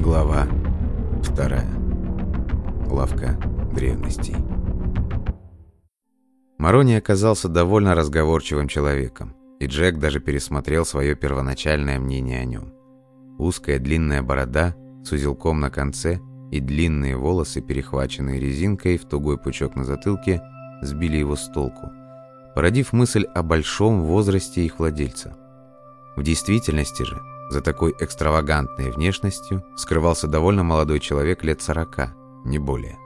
Глава вторая. Лавка древностей. Марони оказался довольно разговорчивым человеком, и Джек даже пересмотрел свое первоначальное мнение о нем. Узкая длинная борода с узелком на конце и длинные волосы, перехваченные резинкой в тугой пучок на затылке, сбили его с толку, породив мысль о большом возрасте их владельца. В действительности же, за такой экстравагантной внешностью скрывался довольно молодой человек лет сорока, не более.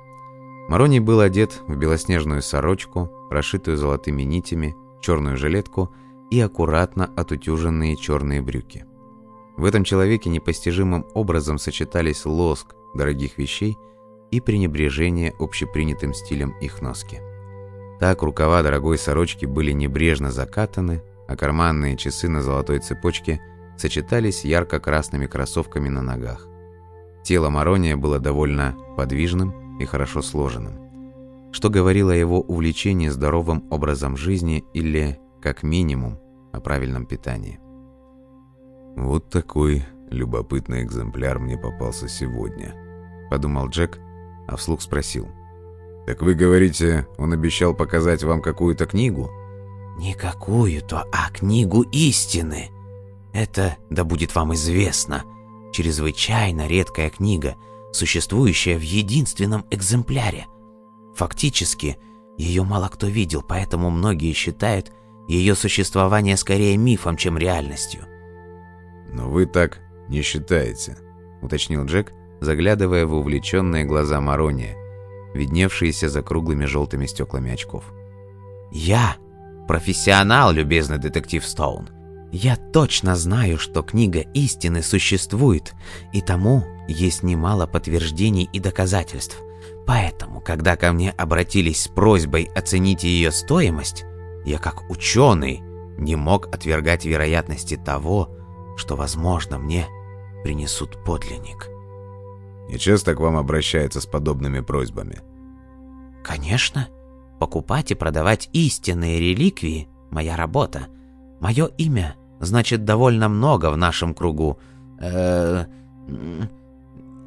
Мароний был одет в белоснежную сорочку, расшитую золотыми нитями, черную жилетку и аккуратно отутюженные черные брюки. В этом человеке непостижимым образом сочетались лоск дорогих вещей и пренебрежение общепринятым стилем их носки. Так рукава дорогой сорочки были небрежно закатаны, а карманные часы на золотой цепочке – сочетались ярко-красными кроссовками на ногах. Тело Марония было довольно подвижным и хорошо сложенным, что говорило о его увлечении здоровым образом жизни или, как минимум, о правильном питании. «Вот такой любопытный экземпляр мне попался сегодня», — подумал Джек, а вслух спросил. «Так вы говорите, он обещал показать вам какую-то книгу?» «Не какую-то, а книгу истины», это, да будет вам известно, чрезвычайно редкая книга, существующая в единственном экземпляре. Фактически, ее мало кто видел, поэтому многие считают ее существование скорее мифом, чем реальностью. «Но вы так не считаете», — уточнил Джек, заглядывая в увлеченные глаза Марония, видневшиеся за круглыми желтыми стеклами очков. «Я профессионал, любезный детектив Стоун. Я точно знаю, что книга истины существует, и тому есть немало подтверждений и доказательств. Поэтому, когда ко мне обратились с просьбой оценить ее стоимость, я как ученый не мог отвергать вероятности того, что, возможно, мне принесут подлинник. И часто к вам обращаются с подобными просьбами? Конечно. Покупать и продавать истинные реликвии – моя работа. Мое имя значит довольно много в нашем кругу э,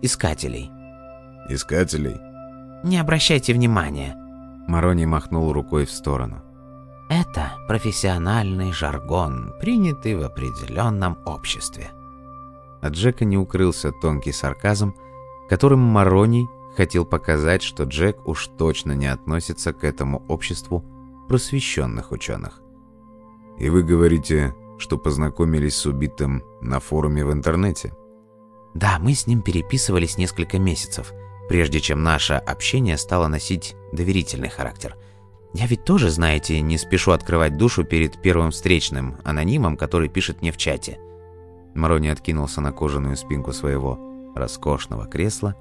искателей. Искателей? Не обращайте внимания. Марони махнул рукой в сторону. Это профессиональный жаргон, принятый в определенном обществе. От Джека не укрылся тонкий сарказм, которым Мароний хотел показать, что Джек уж точно не относится к этому обществу просвещенных ученых. «И вы говорите, что познакомились с убитым на форуме в интернете. Да, мы с ним переписывались несколько месяцев, прежде чем наше общение стало носить доверительный характер. Я ведь тоже, знаете, не спешу открывать душу перед первым встречным, анонимом, который пишет мне в чате. Марони откинулся на кожаную спинку своего роскошного кресла,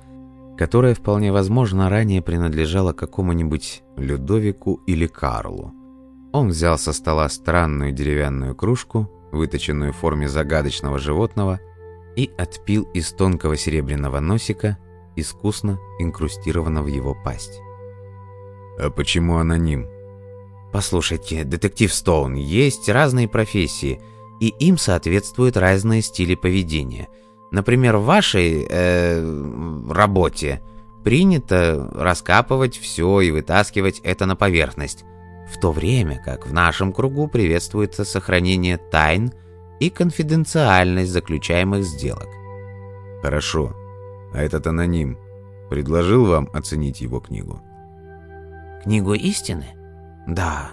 которое вполне возможно ранее принадлежало какому-нибудь Людовику или Карлу. Он взял со стола странную деревянную кружку, выточенную в форме загадочного животного, и отпил из тонкого серебряного носика, искусно инкрустированного в его пасть. «А почему аноним?» «Послушайте, детектив Стоун, есть разные профессии, и им соответствуют разные стили поведения. Например, в вашей э, работе принято раскапывать все и вытаскивать это на поверхность в то время как в нашем кругу приветствуется сохранение тайн и конфиденциальность заключаемых сделок. Хорошо. А этот аноним предложил вам оценить его книгу? Книгу истины? Да.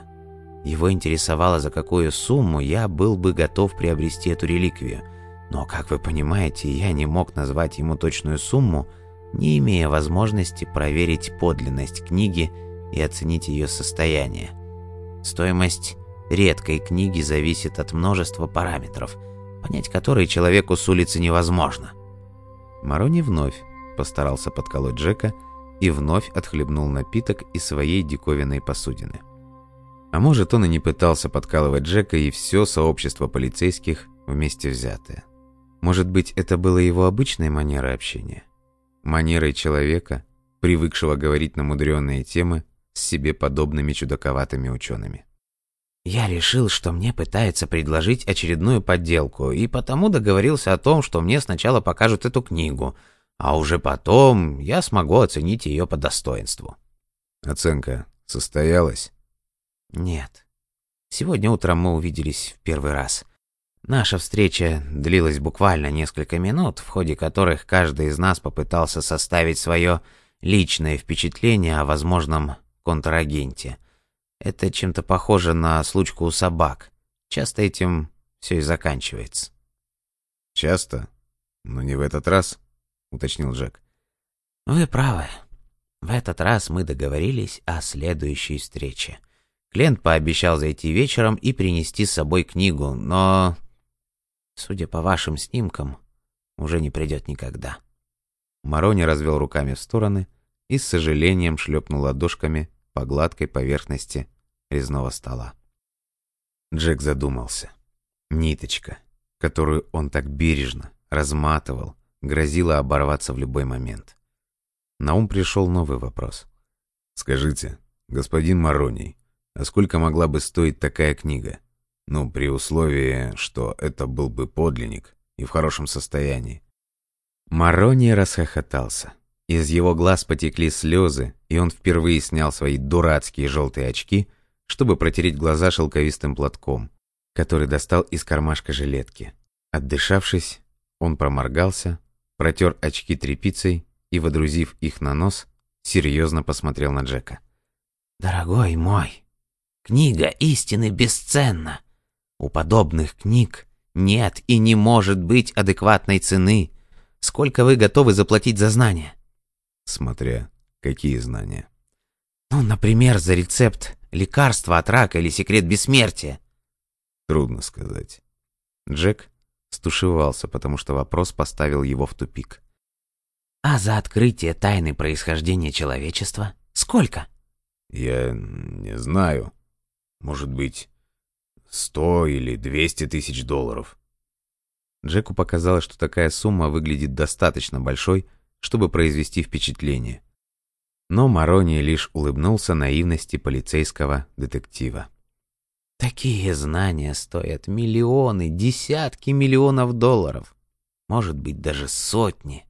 Его интересовало, за какую сумму я был бы готов приобрести эту реликвию. Но, как вы понимаете, я не мог назвать ему точную сумму, не имея возможности проверить подлинность книги и оценить ее состояние. Стоимость редкой книги зависит от множества параметров, понять которые человеку с улицы невозможно. Марони вновь постарался подколоть Джека и вновь отхлебнул напиток из своей диковинной посудины. А может, он и не пытался подкалывать Джека и все сообщество полицейских вместе взятое. Может быть, это было его обычной манерой общения? Манерой человека, привыкшего говорить на мудреные темы с себе подобными чудаковатыми учеными. Я решил, что мне пытается предложить очередную подделку, и потому договорился о том, что мне сначала покажут эту книгу, А уже потом я смогу оценить ее по достоинству. Оценка состоялась? Нет. Сегодня утром мы увиделись в первый раз. Наша встреча длилась буквально несколько минут, в ходе которых каждый из нас попытался составить свое личное впечатление о возможном контрагенте. Это чем-то похоже на случку у собак. Часто этим все и заканчивается. «Часто? Но не в этот раз», — уточнил Джек. «Вы правы. В этот раз мы договорились о следующей встрече. Клиент пообещал зайти вечером и принести с собой книгу, но, судя по вашим снимкам, уже не придет никогда». Марони развел руками в стороны и с сожалением шлепнул ладошками по гладкой поверхности резного стола. Джек задумался. Ниточка, которую он так бережно разматывал, грозила оборваться в любой момент. На ум пришел новый вопрос. «Скажите, господин Мароний, а сколько могла бы стоить такая книга? Ну, при условии, что это был бы подлинник и в хорошем состоянии». Мароний расхохотался. Из его глаз потекли слезы, и он впервые снял свои дурацкие желтые очки, чтобы протереть глаза шелковистым платком, который достал из кармашка жилетки. Отдышавшись, он проморгался, протер очки тряпицей и, водрузив их на нос, серьезно посмотрел на Джека. «Дорогой мой, книга истины бесценна. У подобных книг нет и не может быть адекватной цены. Сколько вы готовы заплатить за знания?» Смотря какие знания. Ну, например, за рецепт лекарства от рака или секрет бессмертия. Трудно сказать. Джек стушевался, потому что вопрос поставил его в тупик. А за открытие тайны происхождения человечества сколько? Я не знаю. Может быть, сто или двести тысяч долларов. Джеку показалось, что такая сумма выглядит достаточно большой, чтобы произвести впечатление. Но Марони лишь улыбнулся наивности полицейского детектива. Такие знания стоят миллионы, десятки миллионов долларов. Может быть, даже сотни.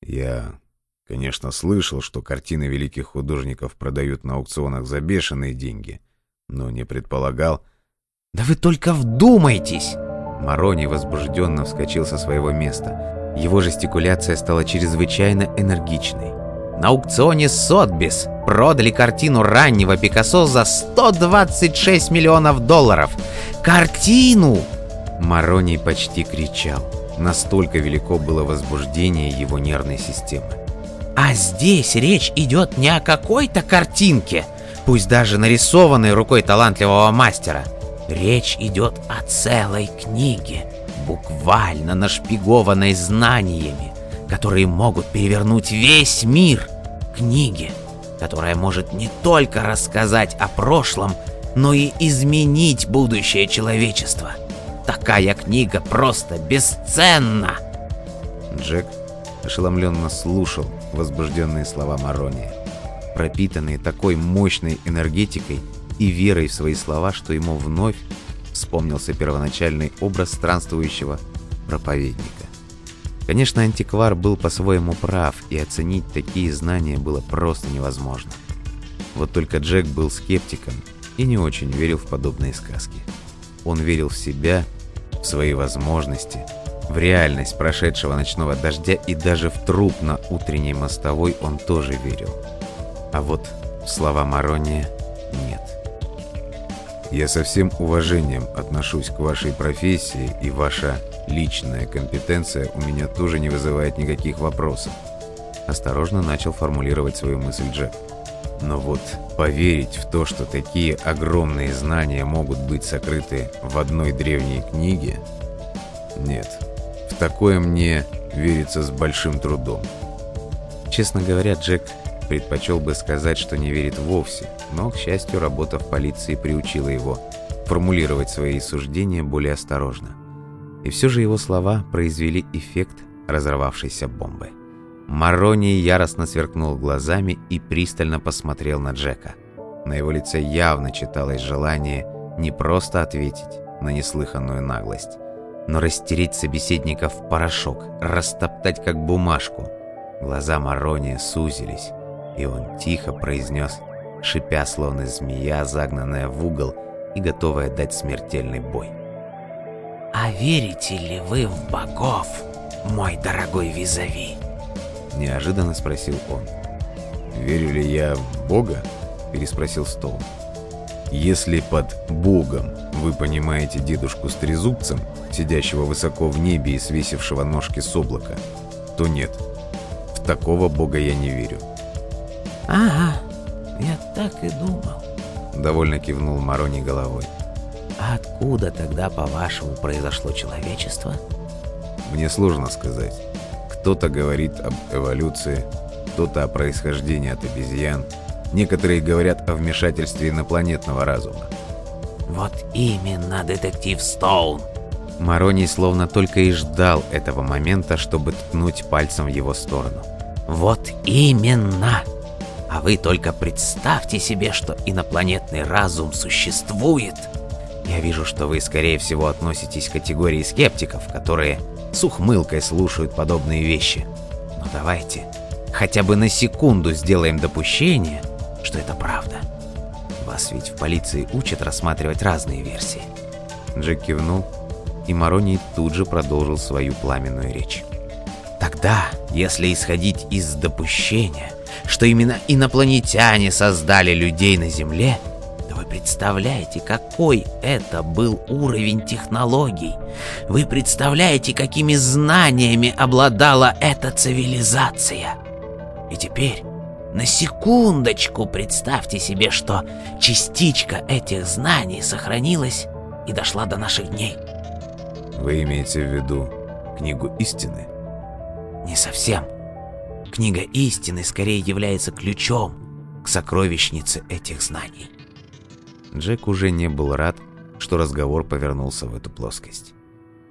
Я, конечно, слышал, что картины великих художников продают на аукционах за бешеные деньги, но не предполагал... Да вы только вдумайтесь! Марони возбужденно вскочил со своего места. Его жестикуляция стала чрезвычайно энергичной. На аукционе Сотбис продали картину раннего Пикассо за 126 миллионов долларов. Картину! Мароний почти кричал. Настолько велико было возбуждение его нервной системы. А здесь речь идет не о какой-то картинке, пусть даже нарисованной рукой талантливого мастера. Речь идет о целой книге буквально нашпигованной знаниями, которые могут перевернуть весь мир. Книги, которая может не только рассказать о прошлом, но и изменить будущее человечества. Такая книга просто бесценна. Джек ошеломленно слушал возбужденные слова Марони, пропитанные такой мощной энергетикой и верой в свои слова, что ему вновь вспомнился первоначальный образ странствующего проповедника. Конечно, антиквар был по-своему прав, и оценить такие знания было просто невозможно. Вот только Джек был скептиком и не очень верил в подобные сказки. Он верил в себя, в свои возможности, в реальность прошедшего ночного дождя и даже в труп на утренней мостовой он тоже верил. А вот слова Марония нет. Я со всем уважением отношусь к вашей профессии, и ваша личная компетенция у меня тоже не вызывает никаких вопросов. Осторожно начал формулировать свою мысль Джек. Но вот поверить в то, что такие огромные знания могут быть сокрыты в одной древней книге... Нет, в такое мне верится с большим трудом. Честно говоря, Джек Предпочел бы сказать, что не верит вовсе, но, к счастью, работа в полиции приучила его формулировать свои суждения более осторожно. И все же его слова произвели эффект разорвавшейся бомбы. Марони яростно сверкнул глазами и пристально посмотрел на Джека. На его лице явно читалось желание не просто ответить на неслыханную наглость, но растереть собеседника в порошок, растоптать как бумажку. Глаза Марония сузились, и он тихо произнес, шипя словно змея, загнанная в угол и готовая дать смертельный бой. «А верите ли вы в богов, мой дорогой визави?» Неожиданно спросил он. «Верю ли я в бога?» Переспросил Стоун. «Если под богом вы понимаете дедушку с трезубцем, сидящего высоко в небе и свесившего ножки с облака, то нет, в такого бога я не верю». «Ага, я так и думал», — довольно кивнул Марони головой. А откуда тогда, по-вашему, произошло человечество? Мне сложно сказать. Кто-то говорит об эволюции, кто-то о происхождении от обезьян, некоторые говорят о вмешательстве инопланетного разума. Вот именно, детектив Стоун. Мароний словно только и ждал этого момента, чтобы ткнуть пальцем в его сторону. Вот именно! А вы только представьте себе, что инопланетный разум существует. Я вижу, что вы, скорее всего, относитесь к категории скептиков, которые с ухмылкой слушают подобные вещи. Но давайте хотя бы на секунду сделаем допущение, что это правда. Вас ведь в полиции учат рассматривать разные версии. Джек кивнул, и Мароний тут же продолжил свою пламенную речь. Тогда, если исходить из допущения, что именно инопланетяне создали людей на Земле, представляете, какой это был уровень технологий? Вы представляете, какими знаниями обладала эта цивилизация? И теперь, на секундочку представьте себе, что частичка этих знаний сохранилась и дошла до наших дней. Вы имеете в виду книгу истины? Не совсем. Книга истины скорее является ключом к сокровищнице этих знаний. Джек уже не был рад, что разговор повернулся в эту плоскость.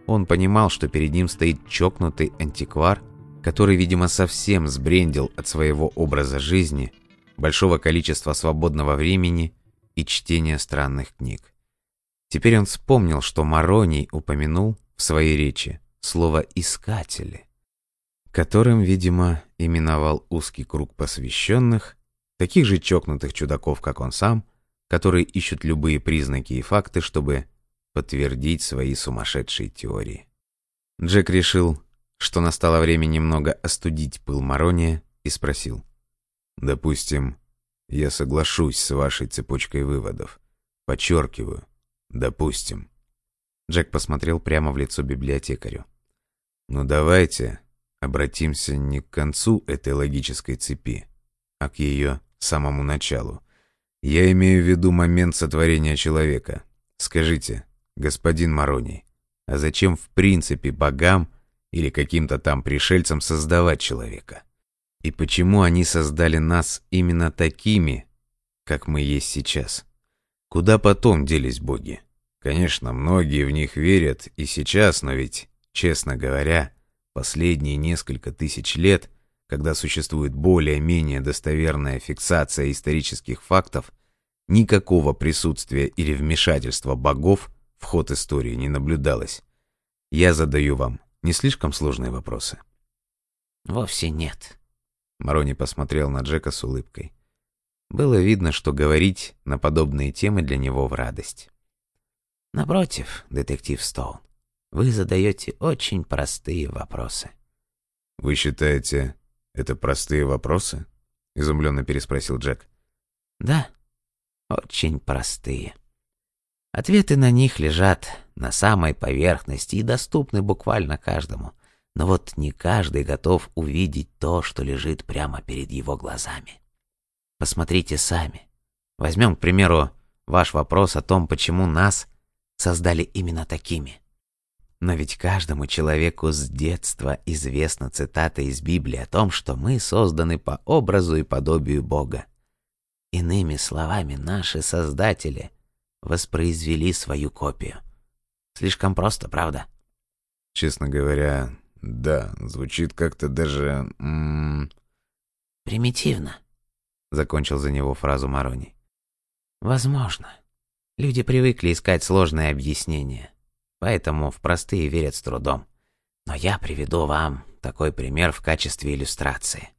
Он понимал, что перед ним стоит чокнутый антиквар, который, видимо, совсем сбрендил от своего образа жизни, большого количества свободного времени и чтения странных книг. Теперь он вспомнил, что Мароний упомянул в своей речи слово «искатели», которым, видимо, именовал узкий круг посвященных, таких же чокнутых чудаков, как он сам, которые ищут любые признаки и факты, чтобы подтвердить свои сумасшедшие теории. Джек решил, что настало время немного остудить пыл Марония и спросил. «Допустим, я соглашусь с вашей цепочкой выводов. Подчеркиваю, допустим». Джек посмотрел прямо в лицо библиотекарю. «Ну давайте обратимся не к концу этой логической цепи, а к ее самому началу. Я имею в виду момент сотворения человека. Скажите, господин Мароний, а зачем в принципе богам или каким-то там пришельцам создавать человека? И почему они создали нас именно такими, как мы есть сейчас? Куда потом делись боги? Конечно, многие в них верят и сейчас, но ведь, честно говоря, последние несколько тысяч лет когда существует более-менее достоверная фиксация исторических фактов, никакого присутствия или вмешательства богов в ход истории не наблюдалось. Я задаю вам не слишком сложные вопросы. Вовсе нет. Марони посмотрел на Джека с улыбкой. Было видно, что говорить на подобные темы для него в радость. Напротив, детектив Стоун, вы задаете очень простые вопросы. Вы считаете, «Это простые вопросы?» — изумленно переспросил Джек. «Да, очень простые. Ответы на них лежат на самой поверхности и доступны буквально каждому. Но вот не каждый готов увидеть то, что лежит прямо перед его глазами. Посмотрите сами. Возьмем, к примеру, ваш вопрос о том, почему нас создали именно такими. Но ведь каждому человеку с детства известна цитата из Библии о том, что мы созданы по образу и подобию Бога. Иными словами, наши создатели воспроизвели свою копию. Слишком просто, правда? Честно говоря, да, звучит как-то даже... М -м... Примитивно, закончил за него фразу Марони. Возможно. Люди привыкли искать сложные объяснения. Поэтому в простые верят с трудом. Но я приведу вам такой пример в качестве иллюстрации.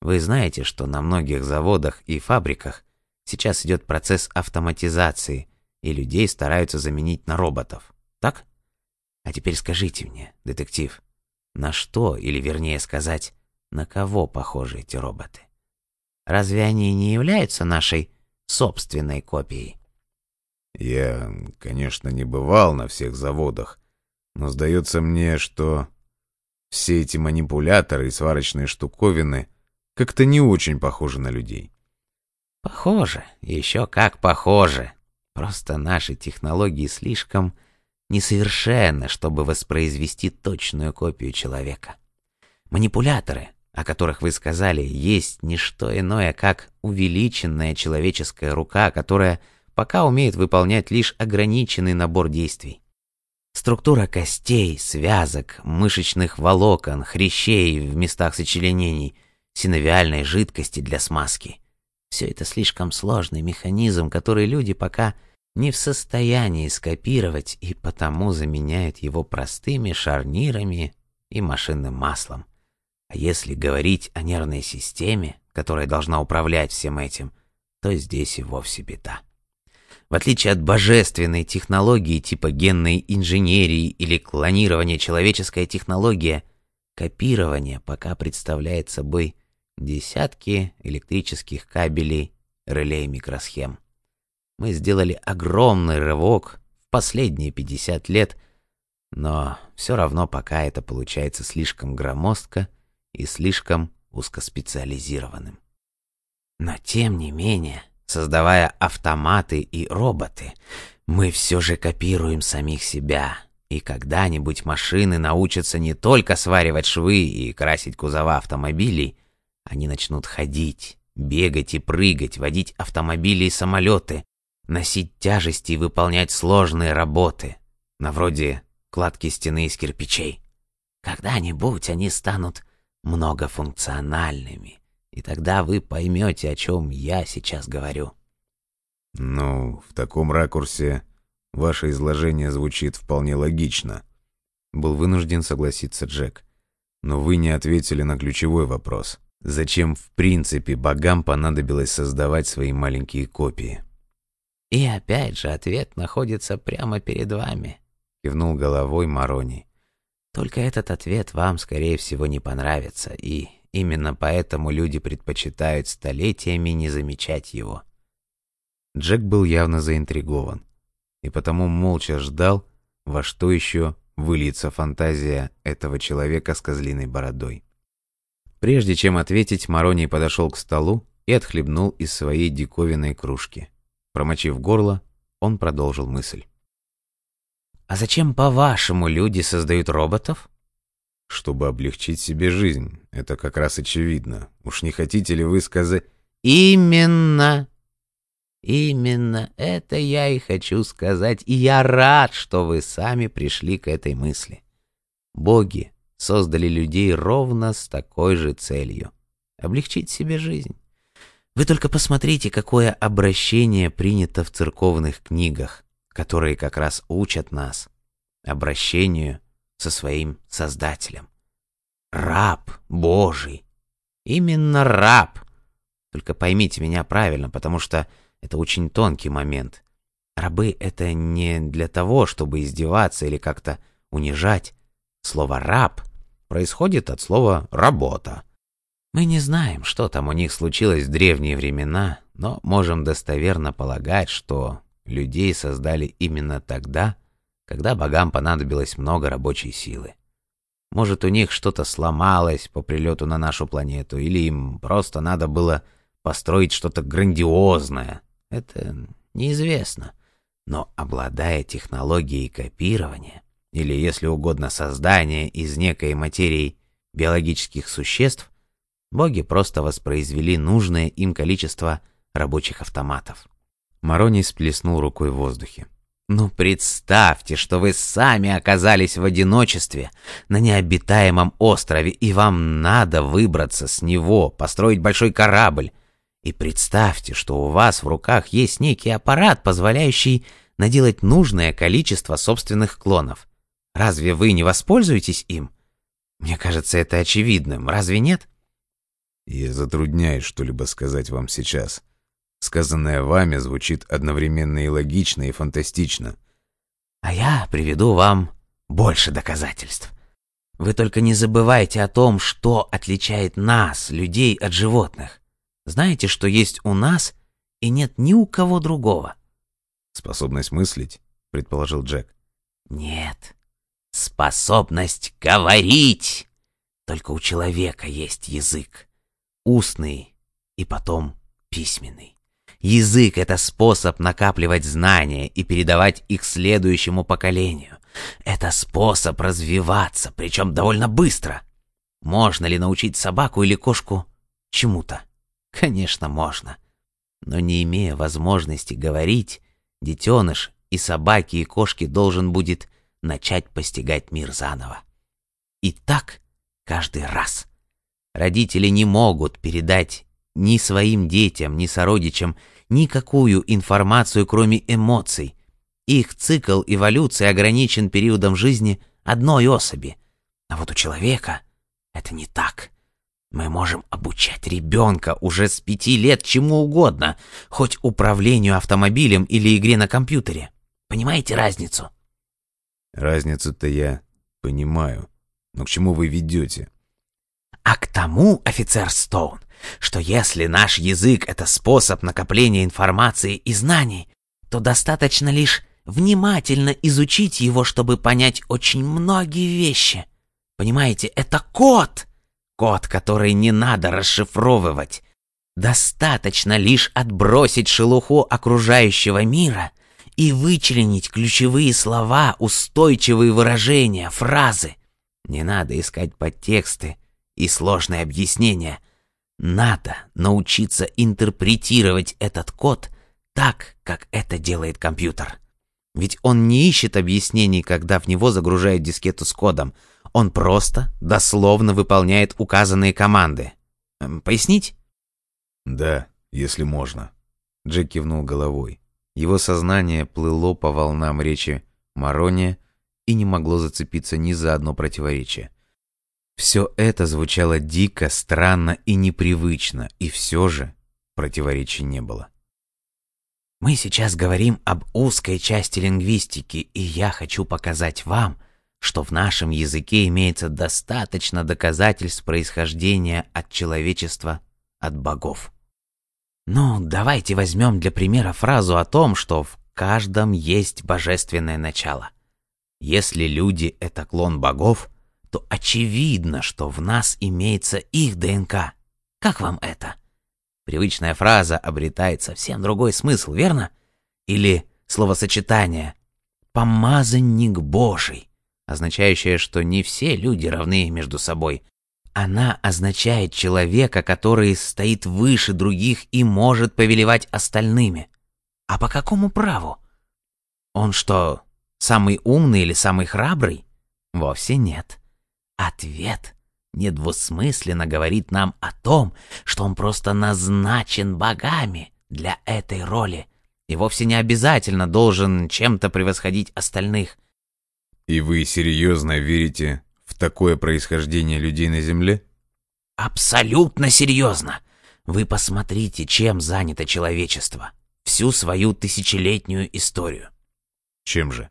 Вы знаете, что на многих заводах и фабриках сейчас идет процесс автоматизации, и людей стараются заменить на роботов. Так? А теперь скажите мне, детектив, на что, или вернее сказать, на кого похожи эти роботы? Разве они не являются нашей собственной копией? Я, конечно, не бывал на всех заводах, но сдается мне, что все эти манипуляторы и сварочные штуковины как-то не очень похожи на людей. Похоже, еще как похоже. Просто наши технологии слишком несовершенны, чтобы воспроизвести точную копию человека. Манипуляторы, о которых вы сказали, есть не что иное, как увеличенная человеческая рука, которая пока умеет выполнять лишь ограниченный набор действий. Структура костей, связок, мышечных волокон, хрящей в местах сочленений, синовиальной жидкости для смазки. Все это слишком сложный механизм, который люди пока не в состоянии скопировать и потому заменяют его простыми шарнирами и машинным маслом. А если говорить о нервной системе, которая должна управлять всем этим, то здесь и вовсе беда. В отличие от божественной технологии типа генной инженерии или клонирования, человеческая технология копирования пока представляет собой десятки электрических кабелей, реле и микросхем. Мы сделали огромный рывок в последние 50 лет, но все равно пока это получается слишком громоздко и слишком узкоспециализированным. Но тем не менее, создавая автоматы и роботы, мы все же копируем самих себя. И когда-нибудь машины научатся не только сваривать швы и красить кузова автомобилей, они начнут ходить, бегать и прыгать, водить автомобили и самолеты, носить тяжести и выполнять сложные работы, на вроде кладки стены из кирпичей. Когда-нибудь они станут многофункциональными, и тогда вы поймете, о чем я сейчас говорю. Ну, в таком ракурсе ваше изложение звучит вполне логично. Был вынужден согласиться Джек. Но вы не ответили на ключевой вопрос. Зачем в принципе богам понадобилось создавать свои маленькие копии? И опять же ответ находится прямо перед вами, кивнул головой Марони. Только этот ответ вам, скорее всего, не понравится, и именно поэтому люди предпочитают столетиями не замечать его. Джек был явно заинтригован, и потому молча ждал, во что еще выльется фантазия этого человека с козлиной бородой. Прежде чем ответить, Мароний подошел к столу и отхлебнул из своей диковинной кружки. Промочив горло, он продолжил мысль. «А зачем, по-вашему, люди создают роботов?» «Чтобы облегчить себе жизнь. Это как раз очевидно. Уж не хотите ли вы сказать...» «Именно!» «Именно это я и хочу сказать, и я рад, что вы сами пришли к этой мысли. Боги создали людей ровно с такой же целью — облегчить себе жизнь. Вы только посмотрите, какое обращение принято в церковных книгах, которые как раз учат нас обращению со своим Создателем. Раб Божий. Именно раб. Только поймите меня правильно, потому что это очень тонкий момент. Рабы — это не для того, чтобы издеваться или как-то унижать. Слово «раб» происходит от слова «работа». Мы не знаем, что там у них случилось в древние времена, но можем достоверно полагать, что людей создали именно тогда, когда богам понадобилось много рабочей силы. Может, у них что-то сломалось по прилету на нашу планету, или им просто надо было построить что-то грандиозное. Это неизвестно. Но обладая технологией копирования, или, если угодно, создания из некой материи биологических существ, боги просто воспроизвели нужное им количество рабочих автоматов. Мароний сплеснул рукой в воздухе. «Ну, представьте, что вы сами оказались в одиночестве на необитаемом острове, и вам надо выбраться с него, построить большой корабль. И представьте, что у вас в руках есть некий аппарат, позволяющий наделать нужное количество собственных клонов. Разве вы не воспользуетесь им? Мне кажется, это очевидным, разве нет? Я затрудняюсь что-либо сказать вам сейчас. Сказанное вами звучит одновременно и логично, и фантастично. А я приведу вам больше доказательств. Вы только не забывайте о том, что отличает нас, людей, от животных. Знаете, что есть у нас и нет ни у кого другого? Способность мыслить, предположил Джек. Нет. Способность говорить. Только у человека есть язык. Устный и потом письменный. Язык — это способ накапливать знания и передавать их следующему поколению. Это способ развиваться, причем довольно быстро. Можно ли научить собаку или кошку чему-то? Конечно, можно. Но не имея возможности говорить, детеныш и собаки, и кошки должен будет начать постигать мир заново. И так каждый раз. Родители не могут передать ни своим детям, ни сородичам никакую информацию, кроме эмоций. Их цикл эволюции ограничен периодом жизни одной особи. А вот у человека это не так. Мы можем обучать ребенка уже с пяти лет чему угодно, хоть управлению автомобилем или игре на компьютере. Понимаете разницу? Разницу-то я понимаю. Но к чему вы ведете? А к тому, офицер Стоун, что если наш язык — это способ накопления информации и знаний, то достаточно лишь внимательно изучить его, чтобы понять очень многие вещи. Понимаете, это код. Код, который не надо расшифровывать. Достаточно лишь отбросить шелуху окружающего мира и вычленить ключевые слова, устойчивые выражения, фразы. Не надо искать подтексты и сложные объяснения. Надо научиться интерпретировать этот код так, как это делает компьютер. Ведь он не ищет объяснений, когда в него загружают дискету с кодом. Он просто, дословно выполняет указанные команды. Эм, пояснить? Да, если можно. Джек кивнул головой. Его сознание плыло по волнам речи Марония и не могло зацепиться ни за одно противоречие. Все это звучало дико, странно и непривычно, и все же противоречий не было. Мы сейчас говорим об узкой части лингвистики, и я хочу показать вам, что в нашем языке имеется достаточно доказательств происхождения от человечества, от богов. Ну, давайте возьмем для примера фразу о том, что в каждом есть божественное начало. Если люди — это клон богов, то очевидно, что в нас имеется их ДНК. Как вам это? Привычная фраза обретает совсем другой смысл, верно? Или словосочетание «помазанник Божий», означающее, что не все люди равны между собой. Она означает человека, который стоит выше других и может повелевать остальными. А по какому праву? Он что, самый умный или самый храбрый? Вовсе нет. Ответ недвусмысленно говорит нам о том, что он просто назначен богами для этой роли и вовсе не обязательно должен чем-то превосходить остальных. И вы серьезно верите в такое происхождение людей на Земле? Абсолютно серьезно. Вы посмотрите, чем занято человечество. Всю свою тысячелетнюю историю. Чем же?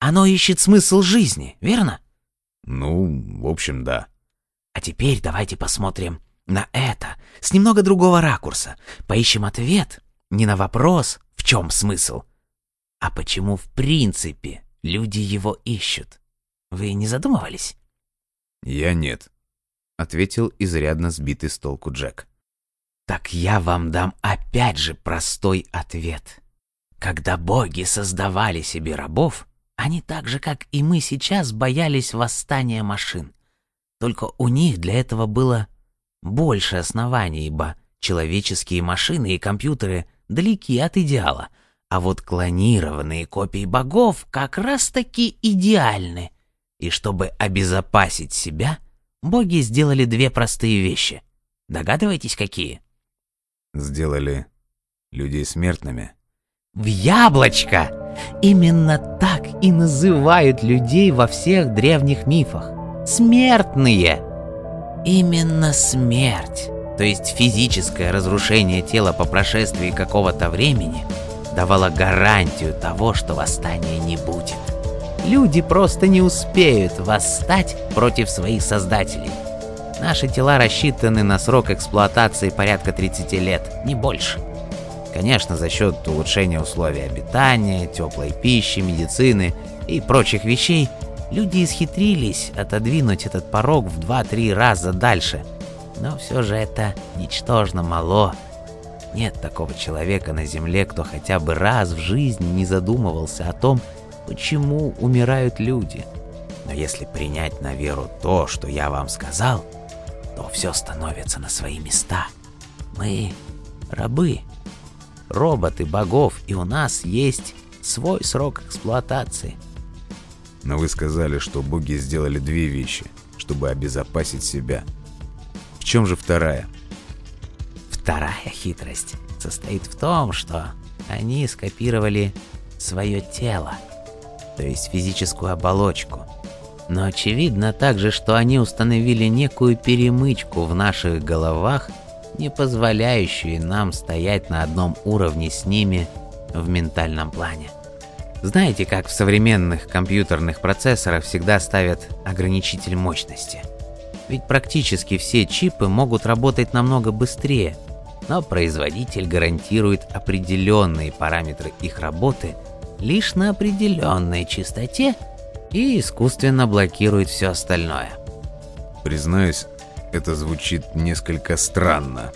Оно ищет смысл жизни, верно? Ну, в общем, да. А теперь давайте посмотрим на это с немного другого ракурса. Поищем ответ не на вопрос, в чем смысл, а почему в принципе люди его ищут. Вы не задумывались? Я нет, ответил изрядно сбитый с толку Джек. Так я вам дам опять же простой ответ. Когда боги создавали себе рабов, они так же, как и мы сейчас, боялись восстания машин. Только у них для этого было больше оснований, ибо человеческие машины и компьютеры далеки от идеала, а вот клонированные копии богов как раз-таки идеальны. И чтобы обезопасить себя, боги сделали две простые вещи. Догадываетесь, какие? Сделали людей смертными. в яблочко. Именно так и называют людей во всех древних мифах. Смертные. Именно смерть, то есть физическое разрушение тела по прошествии какого-то времени, давала гарантию того, что восстания не будет. Люди просто не успеют восстать против своих создателей. Наши тела рассчитаны на срок эксплуатации порядка 30 лет, не больше. Конечно, за счет улучшения условий обитания, теплой пищи, медицины и прочих вещей, люди исхитрились отодвинуть этот порог в 2-3 раза дальше. Но все же это ничтожно мало. Нет такого человека на Земле, кто хотя бы раз в жизни не задумывался о том, почему умирают люди. Но если принять на веру то, что я вам сказал, то все становится на свои места. Мы рабы, роботы богов, и у нас есть свой срок эксплуатации. Но вы сказали, что боги сделали две вещи, чтобы обезопасить себя. В чем же вторая? Вторая хитрость состоит в том, что они скопировали свое тело, то есть физическую оболочку. Но очевидно также, что они установили некую перемычку в наших головах, не позволяющую нам стоять на одном уровне с ними в ментальном плане. Знаете, как в современных компьютерных процессорах всегда ставят ограничитель мощности? Ведь практически все чипы могут работать намного быстрее, но производитель гарантирует определенные параметры их работы лишь на определенной частоте и искусственно блокирует все остальное. Признаюсь, это звучит несколько странно.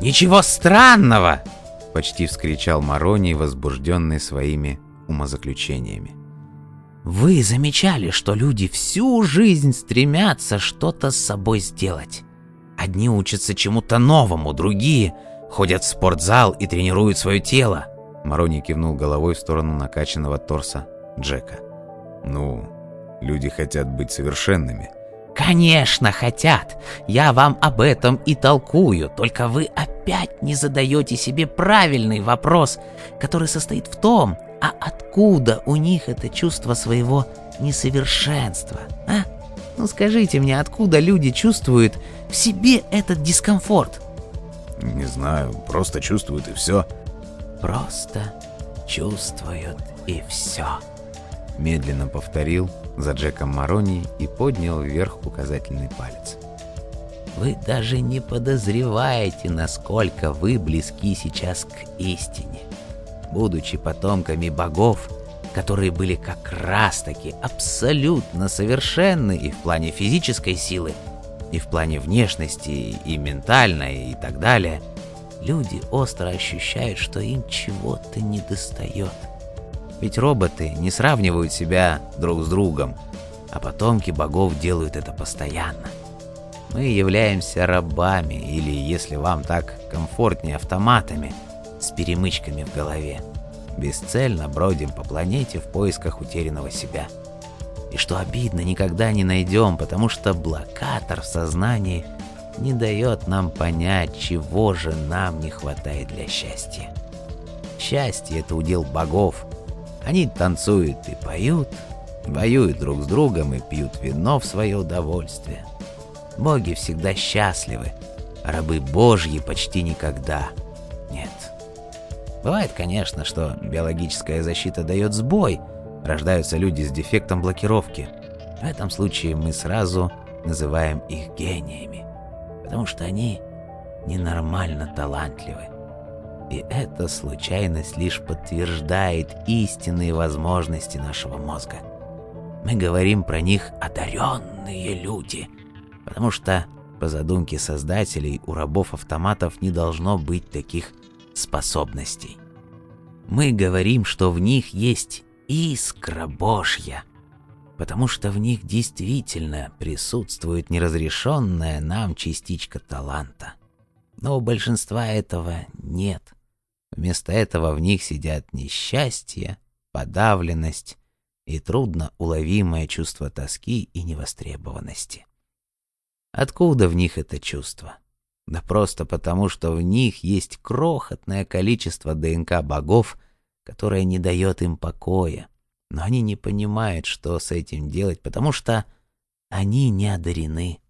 «Ничего странного!» – почти вскричал Мароний, возбужденный своими умозаключениями. «Вы замечали, что люди всю жизнь стремятся что-то с собой сделать. Одни учатся чему-то новому, другие ходят в спортзал и тренируют свое тело. Марони кивнул головой в сторону накачанного торса Джека. Ну, люди хотят быть совершенными. Конечно, хотят. Я вам об этом и толкую, только вы опять не задаете себе правильный вопрос, который состоит в том, а откуда у них это чувство своего несовершенства, а? Ну скажите мне, откуда люди чувствуют в себе этот дискомфорт? Не знаю, просто чувствуют и все. Просто чувствуют и все. Медленно повторил за Джеком Марони и поднял вверх указательный палец. Вы даже не подозреваете, насколько вы близки сейчас к истине. Будучи потомками богов, которые были как раз-таки абсолютно совершенны и в плане физической силы, и в плане внешности, и ментальной, и так далее, люди остро ощущают, что им чего-то недостает. Ведь роботы не сравнивают себя друг с другом, а потомки богов делают это постоянно. Мы являемся рабами, или, если вам так комфортнее, автоматами, с перемычками в голове. Бесцельно бродим по планете в поисках утерянного себя. И что обидно, никогда не найдем, потому что блокатор в сознании не дает нам понять, чего же нам не хватает для счастья. Счастье — это удел богов, они танцуют и поют, воюют друг с другом и пьют вино в свое удовольствие. Боги всегда счастливы, а рабы Божьи почти никогда. Нет. Бывает, конечно, что биологическая защита дает сбой, рождаются люди с дефектом блокировки. В этом случае мы сразу называем их гениями, потому что они ненормально талантливы. И эта случайность лишь подтверждает истинные возможности нашего мозга. Мы говорим про них «одаренные люди», потому что, по задумке создателей, у рабов-автоматов не должно быть таких способностей. Мы говорим, что в них есть искра Божья, потому что в них действительно присутствует неразрешенная нам частичка таланта. Но у большинства этого нет. Вместо этого в них сидят несчастье, подавленность и трудно уловимое чувство тоски и невостребованности. Откуда в них это чувство? Да просто потому, что в них есть крохотное количество ДНК богов, которое не дает им покоя. Но они не понимают, что с этим делать, потому что они не одарены.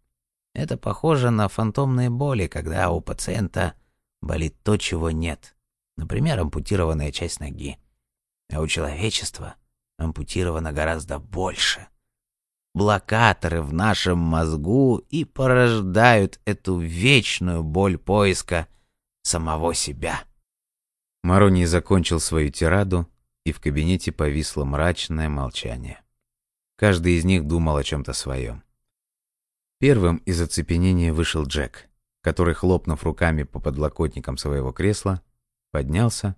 Это похоже на фантомные боли, когда у пациента болит то, чего нет. Например, ампутированная часть ноги. А у человечества ампутировано гораздо больше. Блокаторы в нашем мозгу и порождают эту вечную боль поиска самого себя. Мароний закончил свою тираду, и в кабинете повисло мрачное молчание. Каждый из них думал о чем-то своем. Первым из оцепенения вышел Джек, который, хлопнув руками по подлокотникам своего кресла, поднялся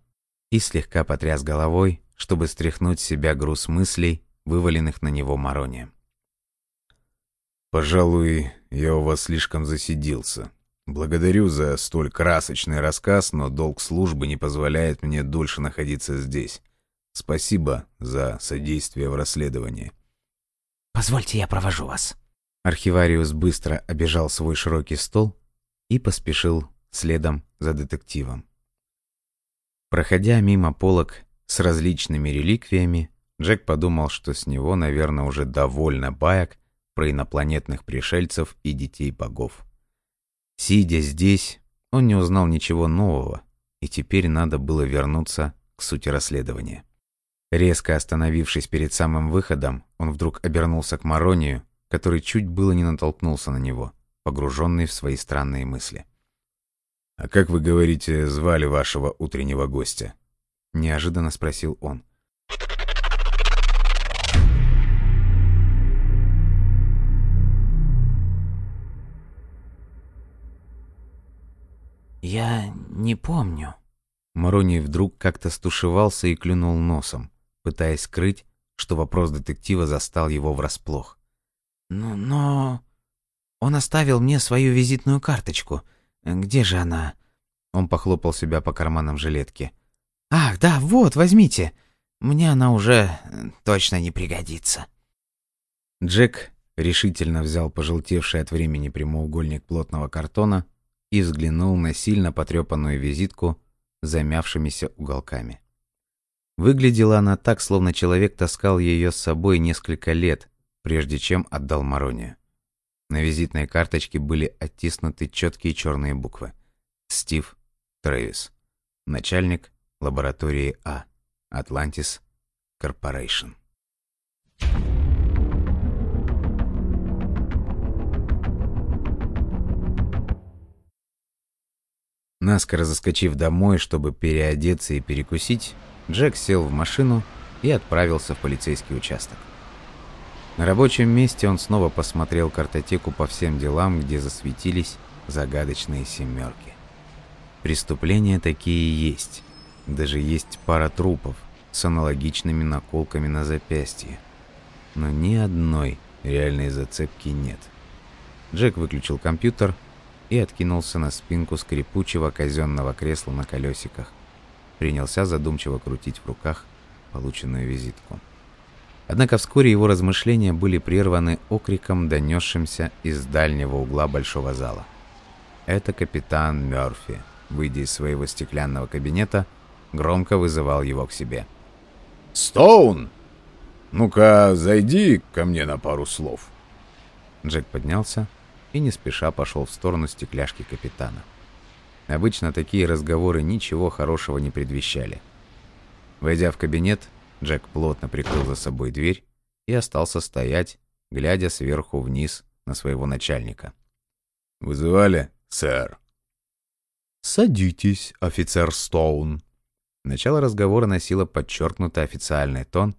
и слегка потряс головой, чтобы стряхнуть с себя груз мыслей, вываленных на него Маронием. «Пожалуй, я у вас слишком засиделся. Благодарю за столь красочный рассказ, но долг службы не позволяет мне дольше находиться здесь. Спасибо за содействие в расследовании». «Позвольте, я провожу вас». Архивариус быстро обежал свой широкий стол и поспешил следом за детективом. Проходя мимо полок с различными реликвиями, Джек подумал, что с него, наверное, уже довольно баек про инопланетных пришельцев и детей богов. Сидя здесь, он не узнал ничего нового, и теперь надо было вернуться к сути расследования. Резко остановившись перед самым выходом, он вдруг обернулся к Маронию, который чуть было не натолкнулся на него, погруженный в свои странные мысли. «А как вы говорите, звали вашего утреннего гостя?» — неожиданно спросил он. «Я не помню». Мороний вдруг как-то стушевался и клюнул носом, пытаясь скрыть, что вопрос детектива застал его врасплох. «Но... но... он оставил мне свою визитную карточку. Где же она?» Он похлопал себя по карманам жилетки. «Ах, да, вот, возьмите. Мне она уже э, точно не пригодится». Джек решительно взял пожелтевший от времени прямоугольник плотного картона и взглянул на сильно потрепанную визитку с замявшимися уголками. Выглядела она так, словно человек таскал ее с собой несколько лет, прежде чем отдал Мароне. На визитной карточке были оттиснуты четкие черные буквы. Стив Трэвис. Начальник лаборатории А. Atlantis Corporation. Наскоро заскочив домой, чтобы переодеться и перекусить, Джек сел в машину и отправился в полицейский участок. На рабочем месте он снова посмотрел картотеку по всем делам, где засветились загадочные семерки. Преступления такие есть. Даже есть пара трупов с аналогичными наколками на запястье. Но ни одной реальной зацепки нет. Джек выключил компьютер и откинулся на спинку скрипучего казенного кресла на колесиках. Принялся задумчиво крутить в руках полученную визитку. Однако вскоре его размышления были прерваны окриком, донесшимся из дальнего угла большого зала. Это капитан Мёрфи, выйдя из своего стеклянного кабинета, громко вызывал его к себе. «Стоун! Ну-ка, зайди ко мне на пару слов!» Джек поднялся и не спеша пошел в сторону стекляшки капитана. Обычно такие разговоры ничего хорошего не предвещали. Войдя в кабинет, Джек плотно прикрыл за собой дверь и остался стоять, глядя сверху вниз на своего начальника. «Вызывали, сэр?» «Садитесь, офицер Стоун». Начало разговора носило подчеркнутый официальный тон,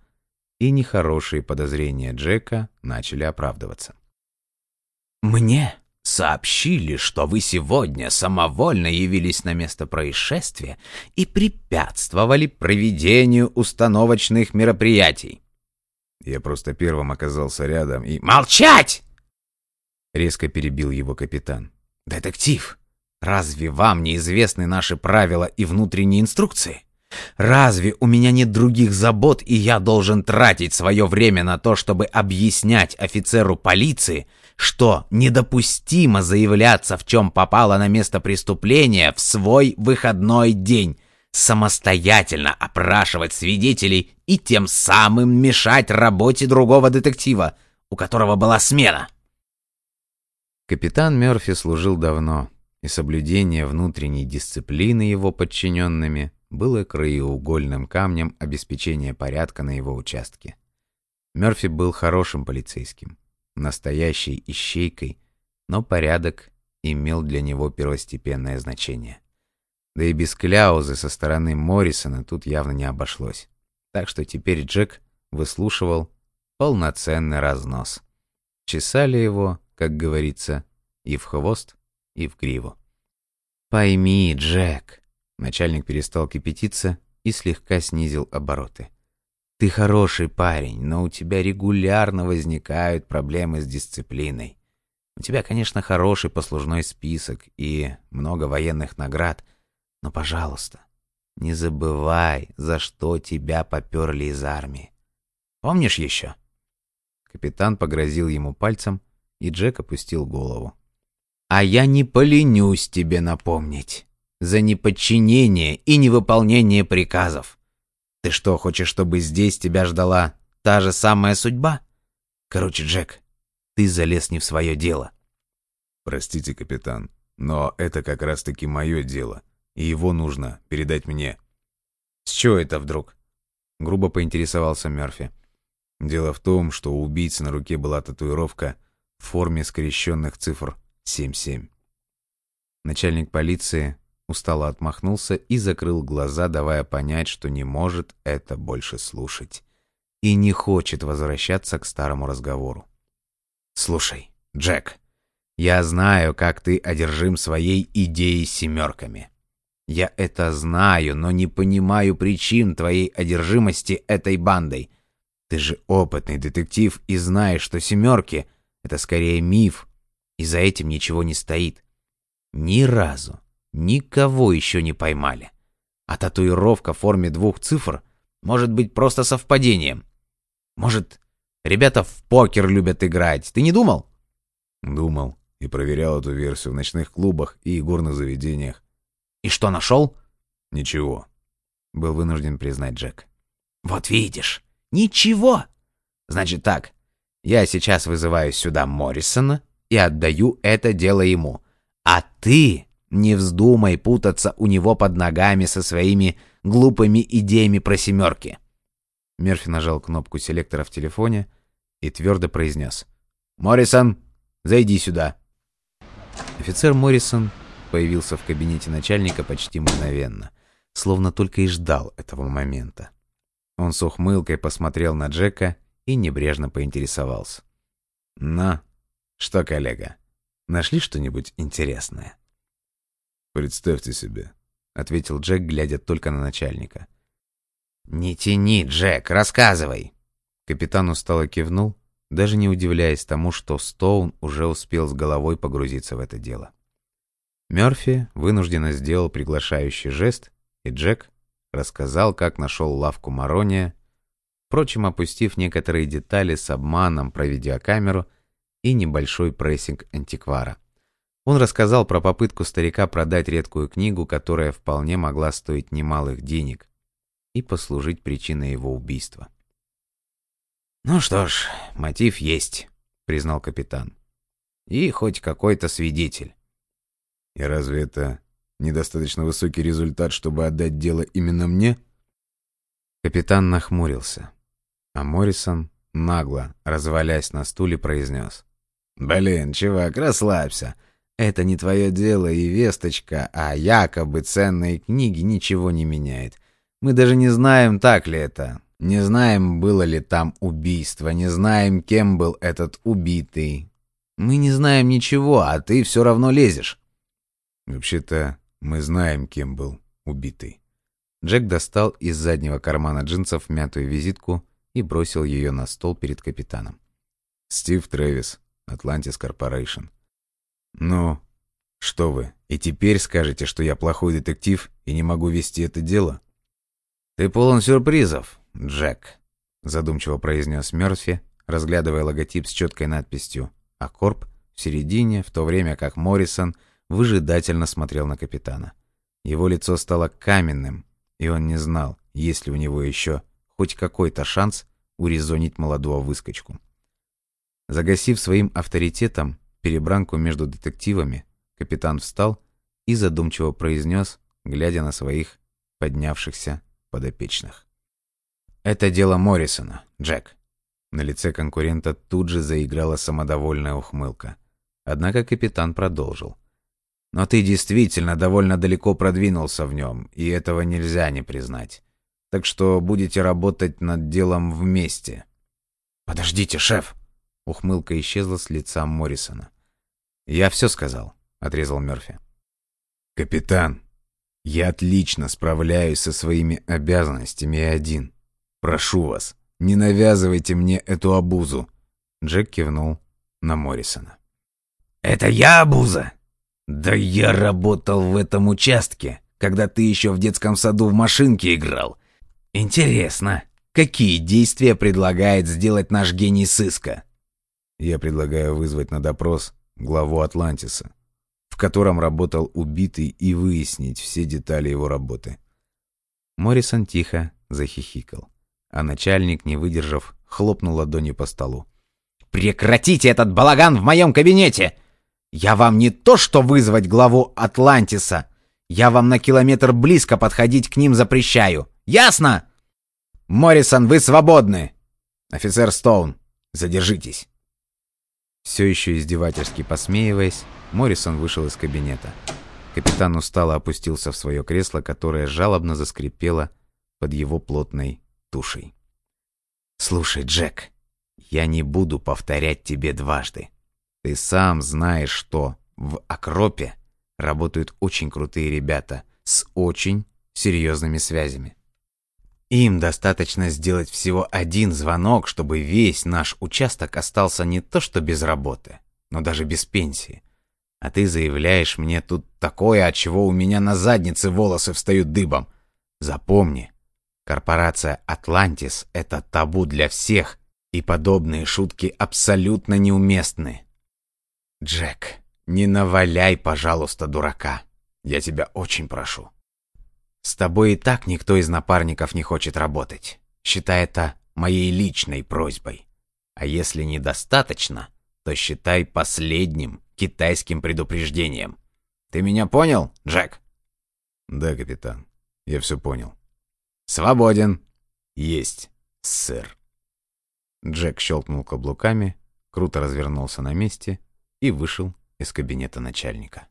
и нехорошие подозрения Джека начали оправдываться. «Мне сообщили, что вы сегодня самовольно явились на место происшествия и препятствовали проведению установочных мероприятий». Я просто первым оказался рядом и... «Молчать!» Резко перебил его капитан. «Детектив, разве вам не известны наши правила и внутренние инструкции? Разве у меня нет других забот, и я должен тратить свое время на то, чтобы объяснять офицеру полиции, что недопустимо заявляться в чем попало на место преступления в свой выходной день, самостоятельно опрашивать свидетелей и тем самым мешать работе другого детектива, у которого была смена. Капитан Мёрфи служил давно, и соблюдение внутренней дисциплины его подчиненными было краеугольным камнем обеспечения порядка на его участке. Мёрфи был хорошим полицейским, настоящей ищейкой, но порядок имел для него первостепенное значение. Да и без кляузы со стороны Моррисона тут явно не обошлось. Так что теперь Джек выслушивал полноценный разнос. Чесали его, как говорится, и в хвост, и в гриву. «Пойми, Джек», — начальник перестал кипятиться и слегка снизил обороты. «Ты хороший парень, но у тебя регулярно возникают проблемы с дисциплиной. У тебя, конечно, хороший послужной список и много военных наград, но, пожалуйста, не забывай, за что тебя поперли из армии. Помнишь еще?» Капитан погрозил ему пальцем, и Джек опустил голову. «А я не поленюсь тебе напомнить. За неподчинение и невыполнение приказов. Ты что, хочешь, чтобы здесь тебя ждала та же самая судьба? Короче, Джек, ты залез не в свое дело. Простите, капитан, но это как раз-таки мое дело, и его нужно передать мне. С чего это вдруг? Грубо поинтересовался Мерфи. Дело в том, что у убийцы на руке была татуировка в форме скрещенных цифр 77. Начальник полиции устало отмахнулся и закрыл глаза, давая понять, что не может это больше слушать и не хочет возвращаться к старому разговору. «Слушай, Джек, я знаю, как ты одержим своей идеей семерками. Я это знаю, но не понимаю причин твоей одержимости этой бандой. Ты же опытный детектив и знаешь, что семерки — это скорее миф, и за этим ничего не стоит. Ни разу, никого еще не поймали. А татуировка в форме двух цифр может быть просто совпадением. Может, ребята в покер любят играть. Ты не думал? Думал и проверял эту версию в ночных клубах и горных заведениях. И что нашел? Ничего. Был вынужден признать Джек. Вот видишь, ничего. Значит так, я сейчас вызываю сюда Моррисона и отдаю это дело ему. А ты не вздумай путаться у него под ногами со своими глупыми идеями про семерки. Мерфи нажал кнопку селектора в телефоне и твердо произнес. «Моррисон, зайди сюда». Офицер Моррисон появился в кабинете начальника почти мгновенно, словно только и ждал этого момента. Он с ухмылкой посмотрел на Джека и небрежно поинтересовался. «На, что, коллега, нашли что-нибудь интересное?» «Представьте себе», — ответил Джек, глядя только на начальника. «Не тяни, Джек, рассказывай!» Капитан устало кивнул, даже не удивляясь тому, что Стоун уже успел с головой погрузиться в это дело. Мёрфи вынужденно сделал приглашающий жест, и Джек рассказал, как нашел лавку Марония, впрочем, опустив некоторые детали с обманом про видеокамеру и небольшой прессинг антиквара. Он рассказал про попытку старика продать редкую книгу, которая вполне могла стоить немалых денег, и послужить причиной его убийства. «Ну что ж, мотив есть», — признал капитан. «И хоть какой-то свидетель». «И разве это недостаточно высокий результат, чтобы отдать дело именно мне?» Капитан нахмурился, а Моррисон, нагло развалясь на стуле, произнес. «Блин, чувак, расслабься. Это не твое дело и весточка, а якобы ценные книги ничего не меняет. Мы даже не знаем, так ли это. Не знаем, было ли там убийство, не знаем, кем был этот убитый. Мы не знаем ничего, а ты все равно лезешь. Вообще-то мы знаем, кем был убитый. Джек достал из заднего кармана джинсов мятую визитку и бросил ее на стол перед капитаном. Стив Трэвис, Atlantis Corporation. Ну, что вы, и теперь скажете, что я плохой детектив и не могу вести это дело? «Ты полон сюрпризов, Джек», — задумчиво произнес Мёрфи, разглядывая логотип с четкой надписью «Аккорб» в середине, в то время как Моррисон выжидательно смотрел на капитана. Его лицо стало каменным, и он не знал, есть ли у него еще хоть какой-то шанс урезонить молодого выскочку. Загасив своим авторитетом перебранку между детективами, капитан встал и задумчиво произнес, глядя на своих поднявшихся подопечных. «Это дело Моррисона, Джек». На лице конкурента тут же заиграла самодовольная ухмылка. Однако капитан продолжил. «Но ты действительно довольно далеко продвинулся в нем, и этого нельзя не признать. Так что будете работать над делом вместе». «Подождите, шеф!» Ухмылка исчезла с лица Моррисона. «Я все сказал», — отрезал Мёрфи. «Капитан, я отлично справляюсь со своими обязанностями и один. Прошу вас, не навязывайте мне эту обузу». Джек кивнул на Моррисона. «Это я обуза? Да я работал в этом участке, когда ты еще в детском саду в машинке играл. Интересно, какие действия предлагает сделать наш гений сыска?» Я предлагаю вызвать на допрос главу Атлантиса, в котором работал убитый, и выяснить все детали его работы. Моррисон тихо захихикал, а начальник, не выдержав, хлопнул ладонью по столу. «Прекратите этот балаган в моем кабинете! Я вам не то что вызвать главу Атлантиса, я вам на километр близко подходить к ним запрещаю. Ясно? Моррисон, вы свободны! Офицер Стоун, задержитесь!» Все еще издевательски посмеиваясь, Моррисон вышел из кабинета. Капитан устало опустился в свое кресло, которое жалобно заскрипело под его плотной тушей. «Слушай, Джек, я не буду повторять тебе дважды. Ты сам знаешь, что в Акропе работают очень крутые ребята с очень серьезными связями. Им достаточно сделать всего один звонок, чтобы весь наш участок остался не то что без работы, но даже без пенсии. А ты заявляешь мне тут такое, от чего у меня на заднице волосы встают дыбом. Запомни, корпорация «Атлантис» — это табу для всех, и подобные шутки абсолютно неуместны. Джек, не наваляй, пожалуйста, дурака. Я тебя очень прошу. С тобой и так никто из напарников не хочет работать. Считай это моей личной просьбой. А если недостаточно, то считай последним китайским предупреждением. Ты меня понял, Джек? Да, капитан. Я все понял. Свободен. Есть, сэр. Джек щелкнул каблуками, круто развернулся на месте и вышел из кабинета начальника.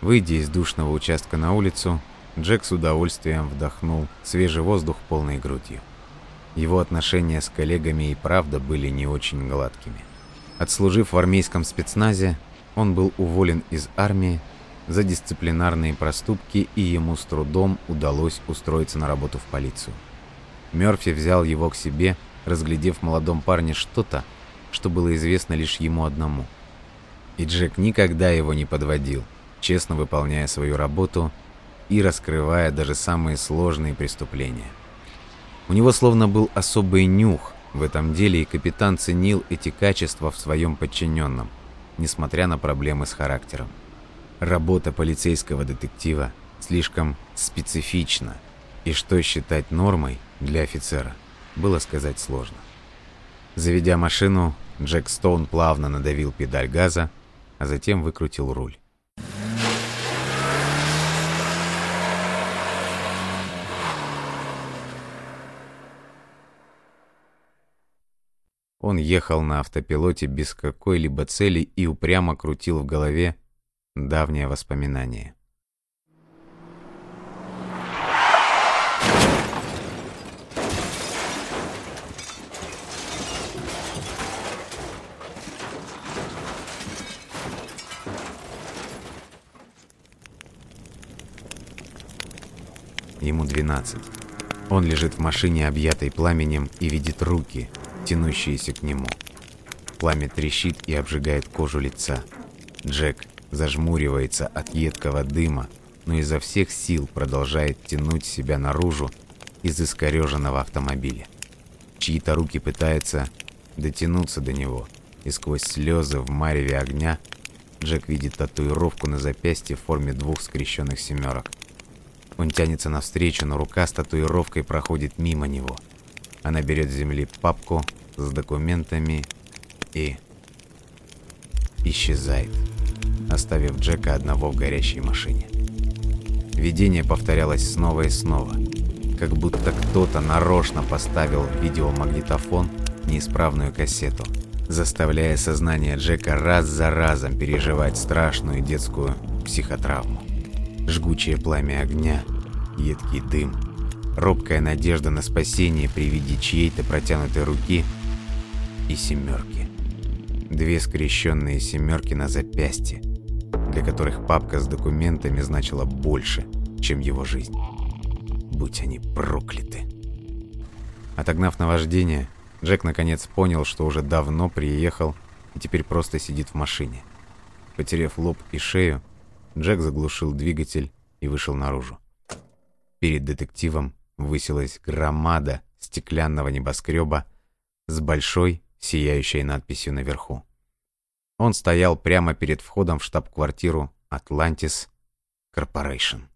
Выйдя из душного участка на улицу, Джек с удовольствием вдохнул свежий воздух полной грудью. Его отношения с коллегами и правда были не очень гладкими. Отслужив в армейском спецназе, он был уволен из армии за дисциплинарные проступки, и ему с трудом удалось устроиться на работу в полицию. Мёрфи взял его к себе, разглядев в молодом парне что-то, что было известно лишь ему одному. И Джек никогда его не подводил – честно выполняя свою работу и раскрывая даже самые сложные преступления. У него словно был особый нюх в этом деле, и капитан ценил эти качества в своем подчиненном, несмотря на проблемы с характером. Работа полицейского детектива слишком специфична, и что считать нормой для офицера, было сказать сложно. Заведя машину, Джек Стоун плавно надавил педаль газа, а затем выкрутил руль. Он ехал на автопилоте без какой-либо цели и упрямо крутил в голове давнее воспоминание. Ему 12. Он лежит в машине, объятой пламенем, и видит руки, тянущиеся к нему. Пламя трещит и обжигает кожу лица. Джек зажмуривается от едкого дыма, но изо всех сил продолжает тянуть себя наружу из искореженного автомобиля. Чьи-то руки пытаются дотянуться до него, и сквозь слезы в мареве огня Джек видит татуировку на запястье в форме двух скрещенных семерок. Он тянется навстречу, но рука с татуировкой проходит мимо него. Она берет с земли папку с документами и исчезает, оставив Джека одного в горящей машине. Видение повторялось снова и снова, как будто кто-то нарочно поставил в видеомагнитофон неисправную кассету, заставляя сознание Джека раз за разом переживать страшную детскую психотравму. Жгучее пламя огня, едкий дым, робкая надежда на спасение при виде чьей-то протянутой руки и семерки. Две скрещенные семерки на запястье, для которых папка с документами значила больше, чем его жизнь. Будь они прокляты. Отогнав наваждение, Джек наконец понял, что уже давно приехал и теперь просто сидит в машине. Потерев лоб и шею, Джек заглушил двигатель и вышел наружу. Перед детективом высилась громада стеклянного небоскреба с большой сияющей надписью наверху. Он стоял прямо перед входом в штаб-квартиру Atlantis Corporation.